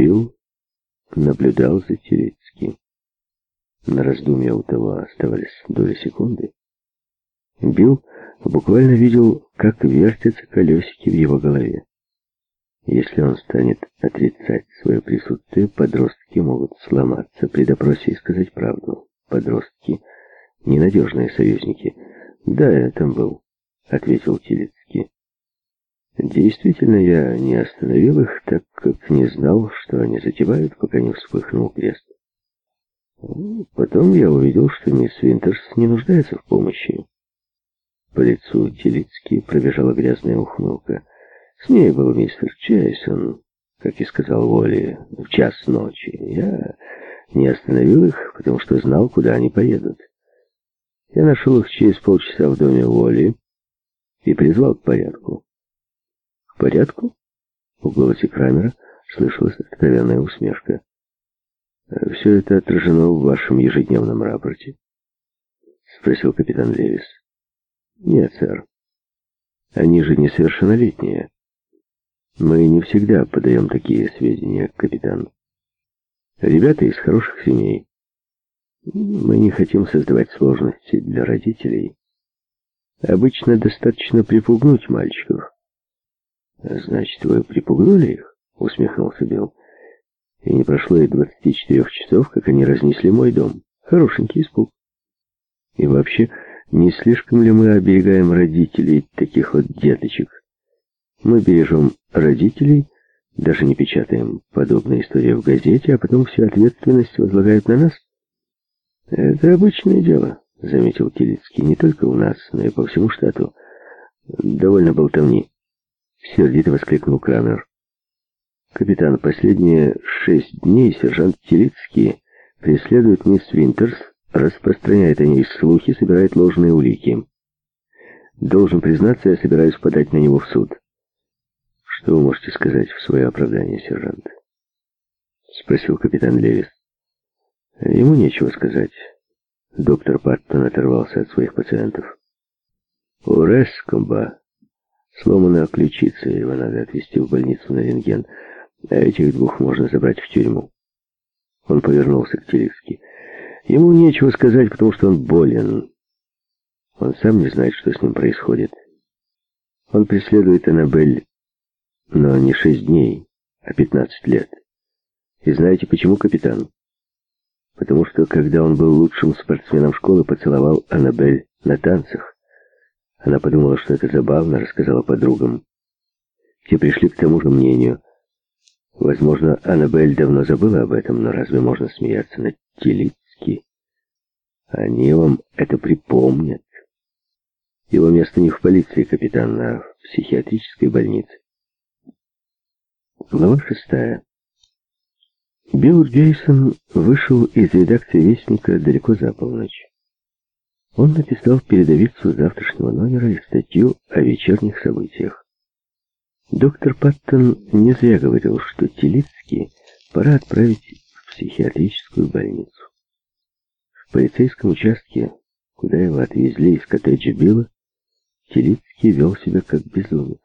Билл наблюдал за Телецким. На раздумья у того оставались доли секунды. Билл буквально видел, как вертятся колесики в его голове. Если он станет отрицать свое присутствие, подростки могут сломаться при допросе и сказать правду. Подростки — ненадежные союзники. «Да, я там был», — ответил Телецкий. Действительно, я не остановил их, так как не знал, что они затевают, пока не вспыхнул крест. Потом я увидел, что мисс Винтерс не нуждается в помощи. По лицу Телицки пробежала грязная ухмылка. С ней был мистер Чейсон, как и сказал Уолли, в час ночи. Я не остановил их, потому что знал, куда они поедут. Я нашел их через полчаса в доме Уолли и призвал к порядку порядку?» В голосе Крамера слышалась откровенная усмешка. «Все это отражено в вашем ежедневном рапорте?» Спросил капитан Левис. «Нет, сэр. Они же несовершеннолетние. Мы не всегда подаем такие сведения, капитан. Ребята из хороших семей. Мы не хотим создавать сложности для родителей. Обычно достаточно припугнуть мальчиков. «Значит, вы припугнули их?» — усмехнулся Билл. «И не прошло и двадцати четырех часов, как они разнесли мой дом. Хорошенький испуг. И вообще, не слишком ли мы оберегаем родителей таких вот деточек? Мы бережем родителей, даже не печатаем подобные истории в газете, а потом всю ответственность возлагают на нас?» «Это обычное дело», — заметил Килицкий, — «не только у нас, но и по всему штату. Довольно болтовни». Сердито воскликнул Крамер. Капитан, последние шесть дней сержант Телицкий преследует мисс Винтерс, распространяет о ней слухи, собирает ложные улики. Должен признаться, я собираюсь подать на него в суд. Что вы можете сказать в свое оправдание, сержант? Спросил капитан Левис. Ему нечего сказать. Доктор Паттон оторвался от своих пациентов. «Урес, комба!» Сломана ключица, его надо отвезти в больницу на рентген, а этих двух можно забрать в тюрьму. Он повернулся к Телевски. Ему нечего сказать, потому что он болен. Он сам не знает, что с ним происходит. Он преследует Аннабель, но не шесть дней, а пятнадцать лет. И знаете почему, капитан? Потому что, когда он был лучшим спортсменом школы, поцеловал Аннабель на танцах. Она подумала, что это забавно, рассказала подругам. Те пришли к тому же мнению. Возможно, Аннабель давно забыла об этом, но разве можно смеяться над Телицки? Они вам это припомнят. Его место не в полиции, капитан, а в психиатрической больнице. Глава шестая. Билл Джейсон вышел из редакции «Вестника» далеко за полночь. Он написал передовицу завтрашнего номера и статью о вечерних событиях. Доктор Паттон не зря говорил, что Телицки пора отправить в психиатрическую больницу. В полицейском участке, куда его отвезли из коттеджа Билла, Телицкий вел себя как безумец.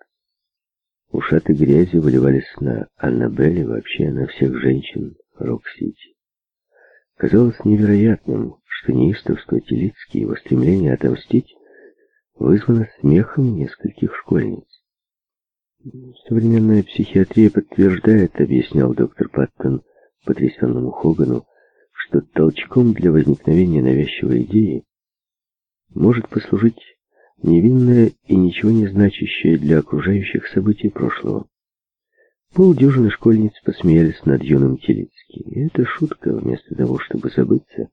Ушаты грязи выливались на Аннабель и вообще на всех женщин Рок-Сити. Казалось невероятным, что неистовство Телицки и его стремление отомстить вызвано смехом нескольких школьниц. Современная психиатрия подтверждает, объяснял доктор Паттон потрясенному Хогану, что толчком для возникновения навязчивой идеи может послужить невинное и ничего не значащее для окружающих событий прошлого. Полдюжины школьниц посмеялись над юным Телицки. И эта шутка, вместо того, чтобы забыться,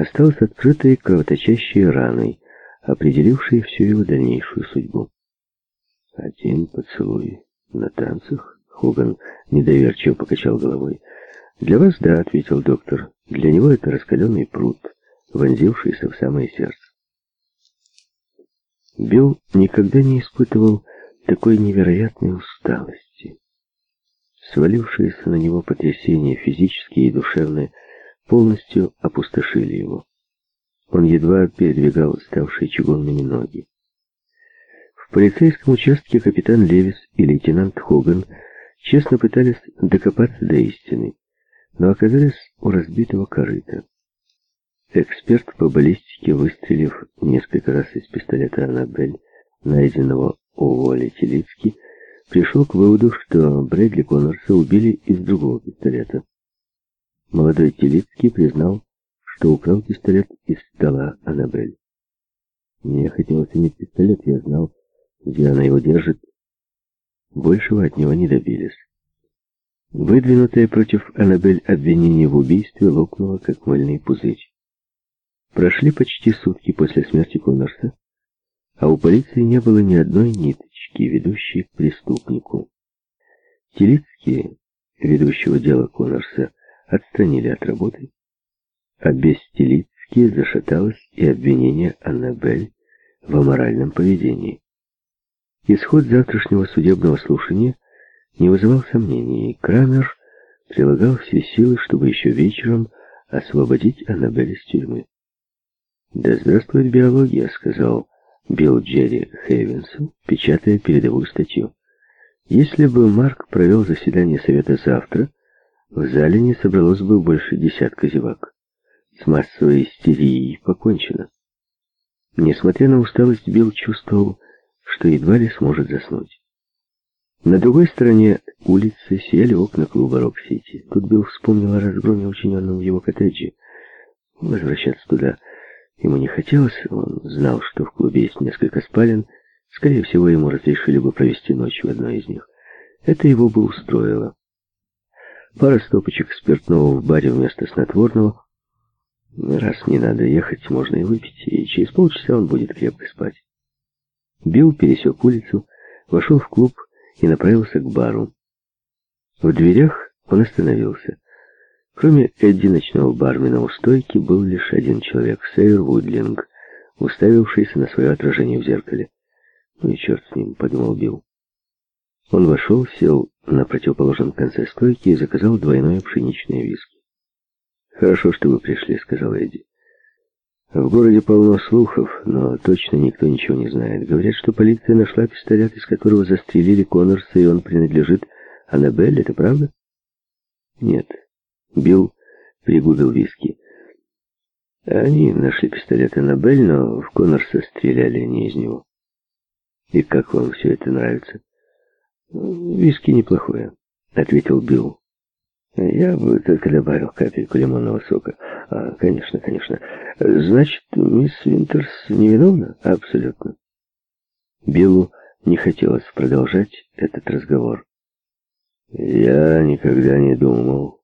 осталась открытой кровоточащей раной, определившей всю его дальнейшую судьбу. «Один поцелуй на танцах?» Хоган недоверчиво покачал головой. «Для вас, да», — ответил доктор. «Для него это раскаленный пруд, вонзившийся в самое сердце». Билл никогда не испытывал такой невероятной усталости. Свалившиеся на него потрясения, физические и душевные, полностью опустошили его. Он едва передвигал ставшие чугунными ноги. В полицейском участке капитан Левис и лейтенант Хоган честно пытались докопаться до истины, но оказались у разбитого корыта. Эксперт по баллистике, выстрелив несколько раз из пистолета «Аннабель», найденного у Воли Телицки, пришел к выводу, что Брэдли Коннорса убили из другого пистолета. Молодой Телицкий признал, что украл пистолет из стола Аннабель. Мне хотелось иметь пистолет, я знал, где она его держит. Большего от него не добились. Выдвинутое против Аннабель обвинение в убийстве лопнуло, как мыльный пузырь. Прошли почти сутки после смерти Коннорса, а у полиции не было ни одной ниточки, ведущей к преступнику. Телицкие, ведущего дело Коннорса, отстранили от работы, а без зашаталось и обвинение Аннабель в аморальном поведении. Исход завтрашнего судебного слушания не вызывал сомнений. Крамер прилагал все силы, чтобы еще вечером освободить Аннабель из тюрьмы. «Да здравствует биология», — сказал Билл Джерри Хейвенсу, печатая передовую статью. «Если бы Марк провел заседание совета завтра, в зале не собралось бы больше десятка зевак. С массовой истерией покончено». Несмотря на усталость, Билл чувствовал, что едва ли сможет заснуть. На другой стороне улицы сияли окна клуба Рок-Сити. Тут Билл вспомнил о разгроме, учиненном в его коттедже. Возвращаться туда ему не хотелось. Он знал, что в клубе есть несколько спален. Скорее всего, ему разрешили бы провести ночь в одной из них. Это его бы устроило. Пара стопочек спиртного в баре вместо снотворного. Раз не надо ехать, можно и выпить, и через полчаса он будет крепко спать. Билл пересек улицу, вошел в клуб и направился к бару. В дверях он остановился. Кроме Эдди, ночного бармена у стойки, был лишь один человек, Сейр Вудлинг, уставившийся на свое отражение в зеркале. «Ну и черт с ним», — подумал Билл. Он вошел, сел на противоположном конце стойки и заказал двойное пшеничное виски. «Хорошо, что вы пришли», — сказал Эдди. В городе полно слухов, но точно никто ничего не знает. Говорят, что полиция нашла пистолет, из которого застрелили Коннорса, и он принадлежит Аннабель. Это правда? Нет. Билл пригубил виски. Они нашли пистолет Аннабель, но в Коннорса стреляли не из него. И как вам все это нравится? Виски неплохое, ответил Билл. Я бы только добавил капельку лимонного сока. А, конечно, конечно. Значит, мисс Винтерс невиновна? Абсолютно. Биллу не хотелось продолжать этот разговор. Я никогда не думал,